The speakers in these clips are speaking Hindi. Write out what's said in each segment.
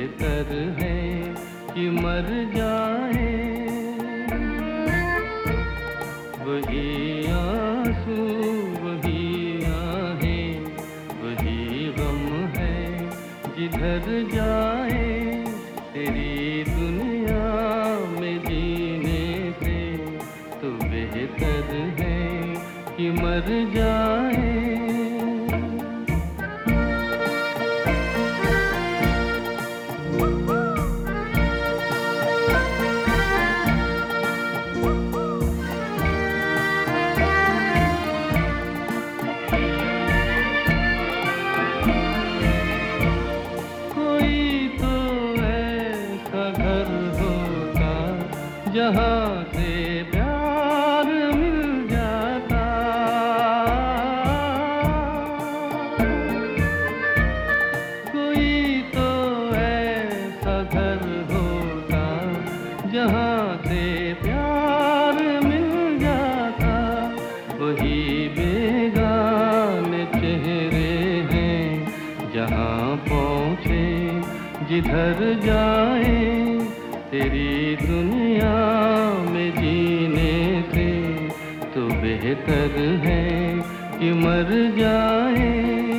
बेहतर है कि मर जाए। वही आँसू, वही आहे, वही गम है जिधर जाए। तेरी दुनिया में जीने से तो बेहतर है कि मर जाए। जहाँ से प्यार मिल जाता। कोई तो ऐसा घर होता जहाँ से प्यार मिल जाता। वही बेगाने चेहरे हैं जहाँ पहुँचे, जिधर जाए तेरी दुनिया में जीने से तो बेहतर है कि मर जाए।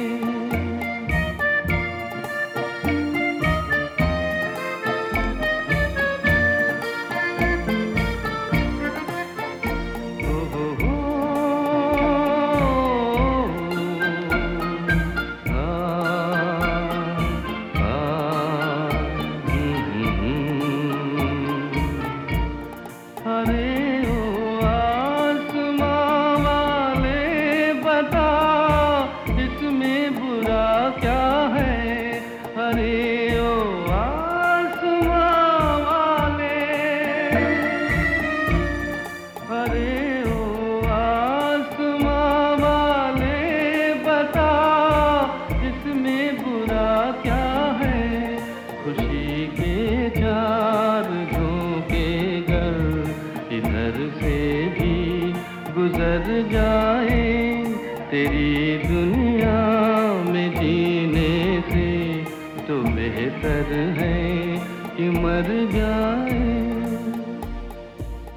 गुजर जाए। तेरी दुनिया में से तो बेहतर है कि मर जाए।